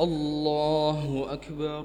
الله أكبر.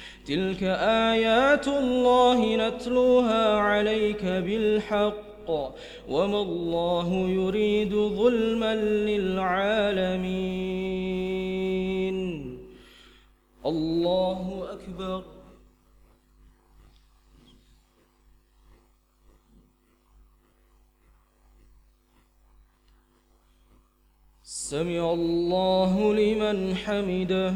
تلك آيات الله نتلوها عليك بالحق وما الله يريد ظلما للعالمين. الله أكبر. سمع الله لمن حمده.